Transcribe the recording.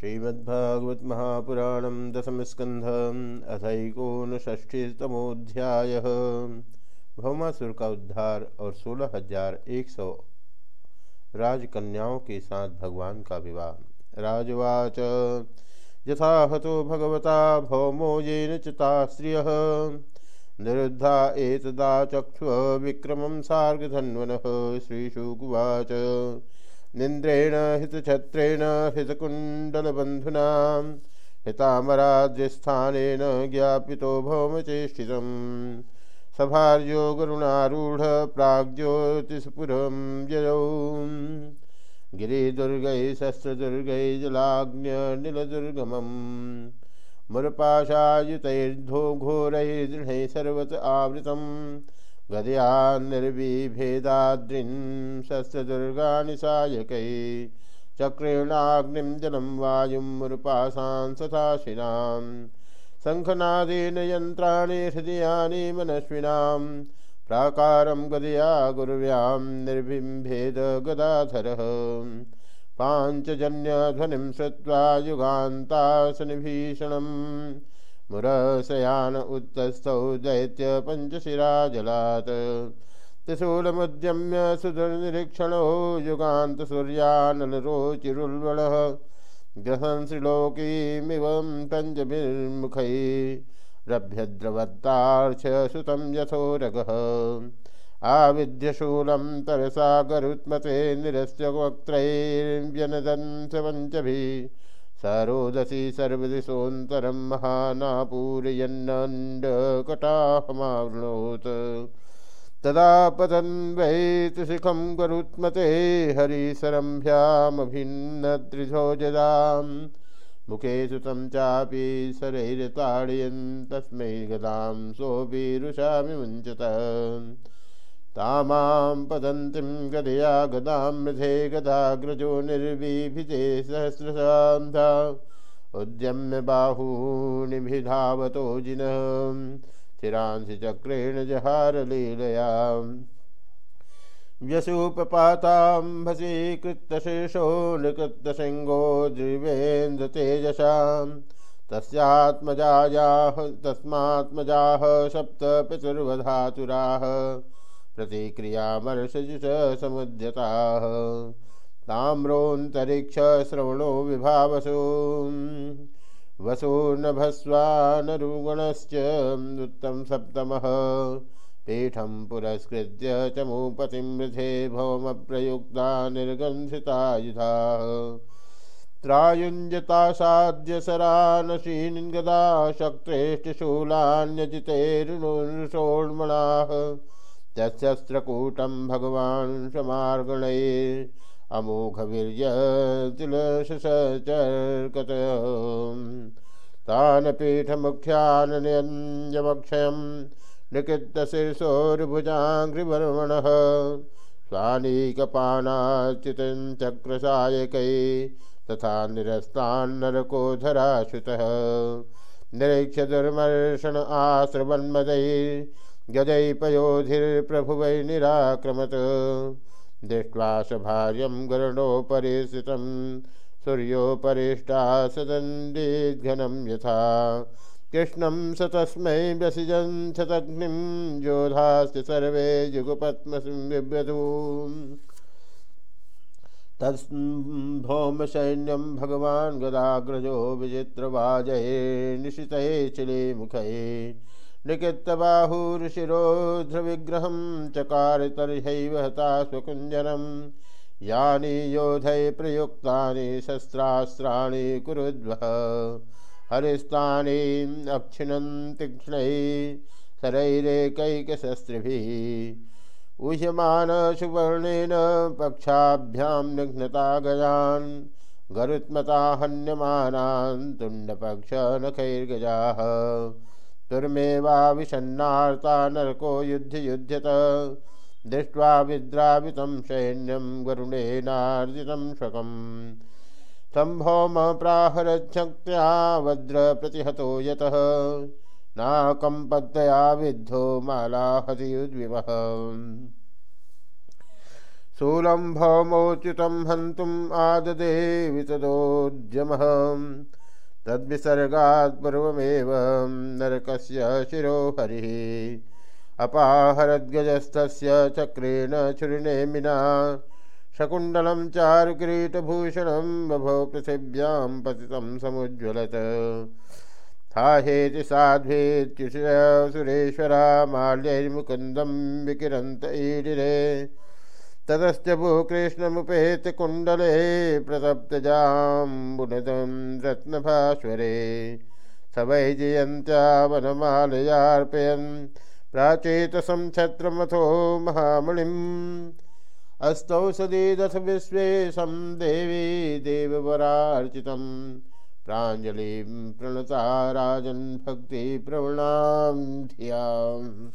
श्रीमद्भागवत महापुराण दशम स्कंध अथकोनष्ठीतमोध्याय भौमासुर का उद्धार और सोलह हज़ार एक सौ राजकन्याओं के साथ भगवान का विवाह। राजवाच यथा हतो भगवता भौमो येन चिता स्त्रिय निरुद्धा एतदा चक्ष विक्रमं सार्गधन्वनः। श्रीशुकुवाच निन्द्रेण हितछत्रेण हितकुण्डलबन्धुना हितामराद्यस्थानेन ज्ञापितो भौमचेष्टितं। सभार्यो गरुणारूढ प्राग्ज्योतिषपुरं ययौ गिरिदुर्गै शस्त्रदुर्गै जलाग्न्यनिलदुर्गमम्। मुरपाशायुतैर्धो घोरैर्दृढैः सर्वत आवृतम्। गदया निर्विभेदाद्रिन् शस्त्रदुर्गाणि सायकै चक्रेणाग्निं जलं वायुं मुरुपासां सथाशिनां शङ्खनादेन यन्त्राणि हृदयानि मनस्विनां प्राकारं गदया गुरुव्यां निर्बिम्भेद गदाधरः पाञ्चजन्यध्वनिं श्रुत्वा युगान्तासनिभीषणम् मुरशयान उत्तस्थौ दैत्य पञ्चशिराजलात् त्रिशूलमुद्यम्य सुदुर्निरीक्षणो युगान्तसूर्यानलरोचिरुल्बणः ग्रहन् श्रीलोकीमिवं पञ्चभिर्मुखै रभ्यद्रवत्तार्च्यसुतं यथोरगः आविद्यशूलं तरसा गरुत्मते निरस्य वक्त्रैर्व्यनदन् स सरोदसी सर्वदिशोऽन्तरं महानापूरयन्नण्डकटाहमावृणोत् तदा पतन् वैतशिखं गरुत्मते हरिसरम्भ्यामभिन्नत्रिधोजदां मुखे सुतं चापि शरैर्ताडयन् तस्मै गदां सोऽपि मुञ्चत। तामां पदन्तीं गदया गदां मृधे गदाग्रजो निर्विभिते सहस्रशान्धा उद्यम्य बाहूनिभिधावतो जिनः चिरांसि चक्रेण जहारलीलया व्यसूपपाताम्भसीकृतशेषो निकृतशृङ्गो द्रिवेन्द्रतेजसां। तस्यात्मजायाः तस्मात्मजाः सप्त पितुर्वधातुराः प्रतिक्रियामर्षजुष समुद्यताः ताम्रोऽन्तरिक्षश्रवणो विभावसु। वसूर्नभस्वानरुगणश्च उत्तम सप्तमः। पीठं पुरस्कृत्य चमूपतिं मृधे भौमप्रयुक्ता निर्गन्धितायुधाः त्रायुञ्जतासाद्यसरानशीनिगदा शक्त्रेष्टशूलान्यजितैर्नुषोर्मणाः तस्त्रकूटं भगवान् समार्गणैरमोघवीर्यतिलशचर्कत तान् पीठमुख्यानन्यमक्षयं निकृत्तशीर्षोर्भुजाङ्घ्रिवर्मणः स्वानीकपानाच्युतं चक्रसायकै तथा निरस्तान्नरकोधराश्रुतः। निरीक्ष्य दुर्मर्षण आश्रवन्मदैः गजैपयोधिर्प्रभुवै निराक्रमत दृष्ट्वा सभार्यं गरुडोपरि स्थितं सूर्योपरिष्टा सदण्डिघ्नं यथा। कृष्णं स तस्मै व्यसिजन् शतग्निं योधास्य सर्वे युगपद्मसिंविव्यधू तद्भौमसैन्यं भगवान् गदाग्रजो विचित्रवाजये, निशितये चिले मुखये। निकृत्तबाहुरुशिरोध्रविग्रहं चकार तर्ह्यैव हता स्वकुञ्जनं यानि योधै प्रयुक्तानि शस्त्रास्त्राणि कुरुद्वः। हरिस्तानि अक्षिणन् तीक्ष्णैः शरैरेकैकशस्त्रिभिः ऊह्यमानसुवर्णेन पक्षाभ्यां निघ्नता गजान् गरुत्मता हन्यमानान् तुण्डपक्षनखैर्गजाः। दुर्मेवाविषन्नार्ता नरको युद्ध युध्यत दृष्ट्वा विद्रावितं सैन्यं वरुणेनार्जितं शकम्। सम्भौम प्राहरच्छक्त्या वज्रप्रतिहतो यतः। नाकम्पद्दया विद्धो मालाहतियुद्विवः शूलं भौमोच्युतं हन्तुम् आददे वितदोद्यमः तद्विसर्गात् पूर्वमेव नरकस्य शिरो हरिः अपाहरद्गजस्तस्य चक्रेण छुरिनेमिना शकुण्डलं चारुकिरीटभूषणं बभो पृथिव्यां पतितं समुज्ज्वलत्। थाहेति साध्वेत्युषुरेश्वरा माल्यैर्मुकुन्दं विकिरन्त ईडिरे। ततश्च भूकृष्णमुपेत कुण्डले प्रतप्तजाम्बुनदं रत्नभास्वरे। सवैजयन्त्या वनमालयार्पयन् प्राचेतसं छत्रमथो महामणिम्। अस्तौषधीदथ विश्वेशं देवी देववरार्चितं प्राञ्जलिं प्रणता राजन् भक्तिप्रवणां धियाम्।